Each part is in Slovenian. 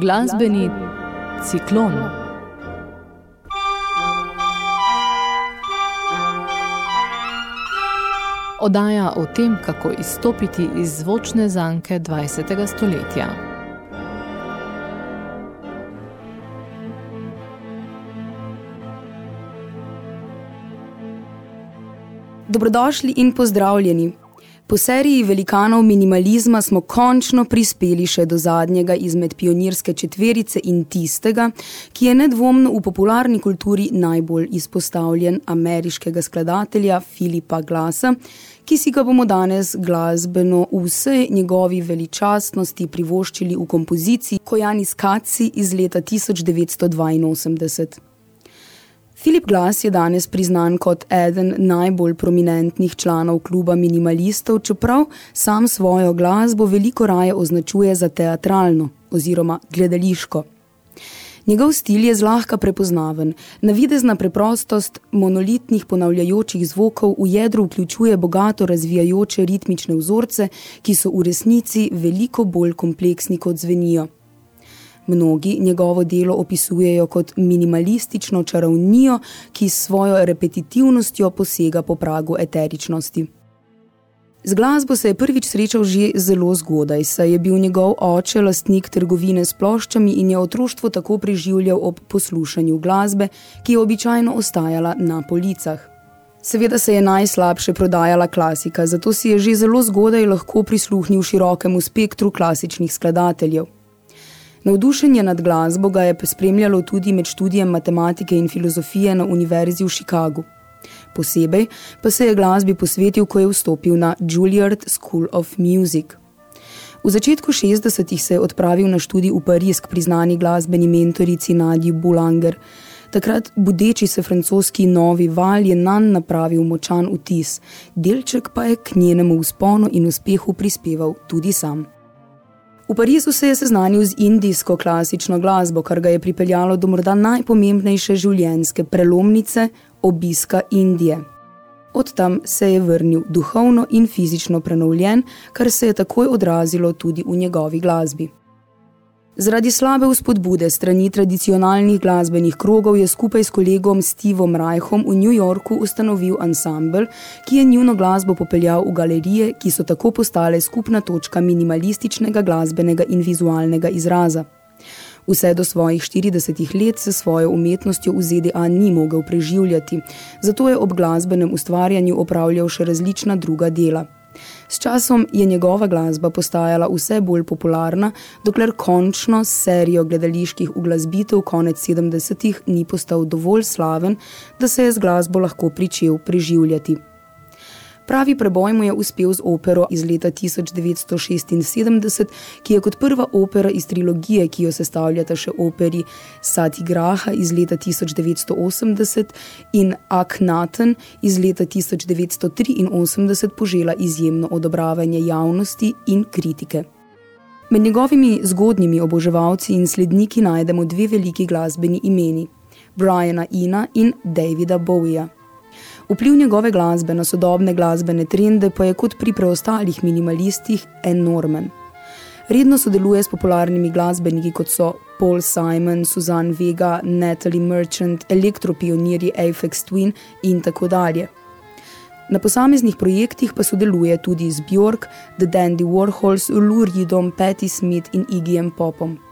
Glasbeni ciklon. Odaja o tem, kako izstopiti iz zvočne zanke 20. stoletja. Dobrodošli in pozdravljeni. Po seriji velikanov minimalizma smo končno prispeli še do zadnjega izmed pionirske četverice in tistega, ki je nedvomno v popularni kulturi najbolj izpostavljen ameriškega skladatelja Filipa Glasa, ki si ga bomo danes glasbeno v vse njegovi veličastnosti privoščili v kompoziciji Kojanis Kaci iz leta 1982. Filip Glas je danes priznan kot eden najbolj prominentnih članov kluba minimalistov, čeprav sam svojo glasbo veliko raje označuje za teatralno oziroma gledališko. Njegov stil je zlahka prepoznaven, navidezna preprostost monolitnih ponavljajočih zvokov v jedru vključuje bogato razvijajoče ritmične vzorce, ki so v resnici veliko bolj kompleksni kot zvenijo. Mnogi njegovo delo opisujejo kot minimalistično čarovnijo, ki s svojo repetitivnostjo posega po pragu eteričnosti. Z glasbo se je prvič srečal že zelo zgodaj, saj je bil njegov oče lastnik trgovine s ploščami in je otroštvo tako preživljal ob poslušanju glasbe, ki je običajno ostajala na policah. Seveda se je najslabše prodajala klasika, zato si je že zelo zgodaj lahko prisluhnil širokemu spektru klasičnih skladateljev. Navdušenje nad glasbo ga je spremljalo tudi med študijem matematike in filozofije na Univerzi v Chicagu. Posebej pa se je glasbi posvetil, ko je vstopil na Juilliard School of Music. V začetku 60-ih se je odpravil na študij v Pariz k priznani glasbeni mentorici Nadji Boulanger. Takrat, budeči se francoski novi val, je nan napravil močan vtis, delček pa je k njenemu usponu in uspehu prispeval tudi sam. V Parizu se je seznanil z indijsko klasično glasbo, kar ga je pripeljalo do morda najpomembnejše življenjske prelomnice obiska Indije. Od tam se je vrnil duhovno in fizično prenovljen, kar se je takoj odrazilo tudi v njegovi glasbi. Zaradi slabe vzpodbude strani tradicionalnih glasbenih krogov je skupaj s kolegom Stevom Reichom v New Yorku ustanovil ansambl, ki je njuno glasbo popeljal v galerije, ki so tako postale skupna točka minimalističnega glasbenega in vizualnega izraza. Vse do svojih 40 let se svojo umetnostjo v ZDA ni mogel preživljati, zato je ob glasbenem ustvarjanju opravljal še različna druga dela. S časom je njegova glasba postajala vse bolj popularna, dokler končno s serijo gledaliških uglasbitev konec 70-ih ni postal dovolj slaven, da se je z glasbo lahko pričel preživljati. Pravi preboj mu je uspel z opero iz leta 1976, ki je kot prva opera iz trilogije, ki jo sestavljata še operi Sati Graha iz leta 1980 in Aknaten iz leta 1983 požela izjemno odobravanje javnosti in kritike. Med njegovimi zgodnjimi oboževalci in sledniki najdemo dve veliki glasbeni imeni, Briana Ina in Davida Bowieja. Vpliv njegove glasbe na sodobne glasbene trende pa je kot pri preostalih minimalistih enormen. Redno sodeluje s popularnimi glasbeniki kot so Paul Simon, Suzanne Vega, Natalie Merchant, elektropionirji Aphex Twin in tako dalje. Na posameznih projektih pa sodeluje tudi z Bjork, The Dandy Warhols, Lou Reedom, Patti Smith in Iggyjem Popom.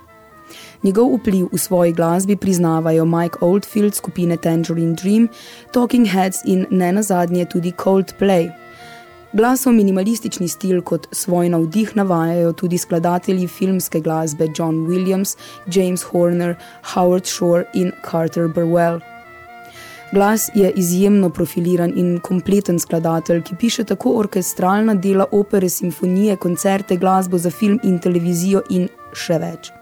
Njegov vpliv v svoji glasbi priznavajo Mike Oldfield skupine Tangerine Dream, Talking Heads in ne nazadnje tudi Coldplay. Glasov minimalistični stil kot svoj navdih navajajo tudi skladatelji filmske glasbe John Williams, James Horner, Howard Shore in Carter Burwell. Glas je izjemno profiliran in kompleten skladatelj, ki piše tako orkestralna dela opere, simfonije, koncerte, glasbo za film in televizijo in še več.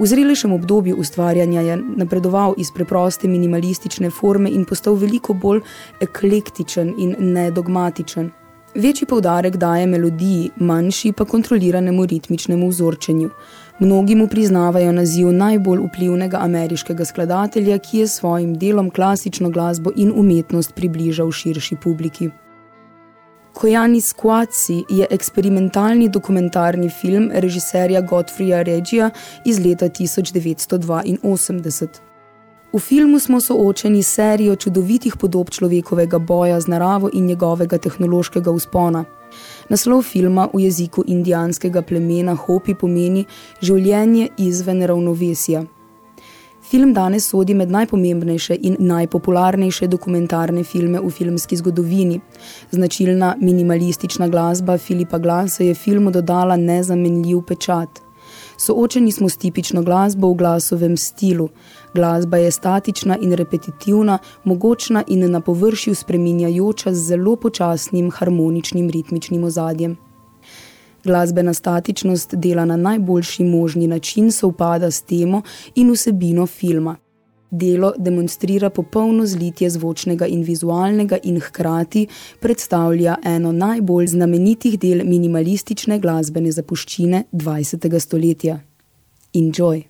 V zrelejšem obdobju ustvarjanja je napredoval iz preproste minimalistične forme in postal veliko bolj eklektičen in nedogmatičen. Večji poudarek daje melodiji, manjši pa kontroliranemu ritmičnemu vzorčenju. Mnogi mu priznavajo naziv najbolj vplivnega ameriškega skladatelja, ki je svojim delom klasično glasbo in umetnost približal širši publiki. Kojani Skvaci je eksperimentalni dokumentarni film režiserja Godfrija Regija iz leta 1982. V filmu smo soočeni s serijo čudovitih podob človekovega boja z naravo in njegovega tehnološkega uspona. Naslov filma v jeziku indijanskega plemena Hopi pomeni življenje izven ravnovesja. Film danes sodi med najpomembnejše in najpopularnejše dokumentarne filme v filmski zgodovini. Značilna minimalistična glasba Filipa Glasa je filmu dodala nezamenljiv pečat. Soočeni smo s tipično glasbo v glasovem stilu. Glasba je statična in repetitivna, mogočna in na površju spreminjajoča z zelo počasnim harmoničnim ritmičnim ozadjem. Glasbena statičnost dela na najboljši možni način sovpada s temo in vsebino filma. Delo demonstrira popolno zlitje zvočnega in vizualnega in hkrati predstavlja eno najbolj znamenitih del minimalistične glasbene zapuščine 20. stoletja. Enjoy!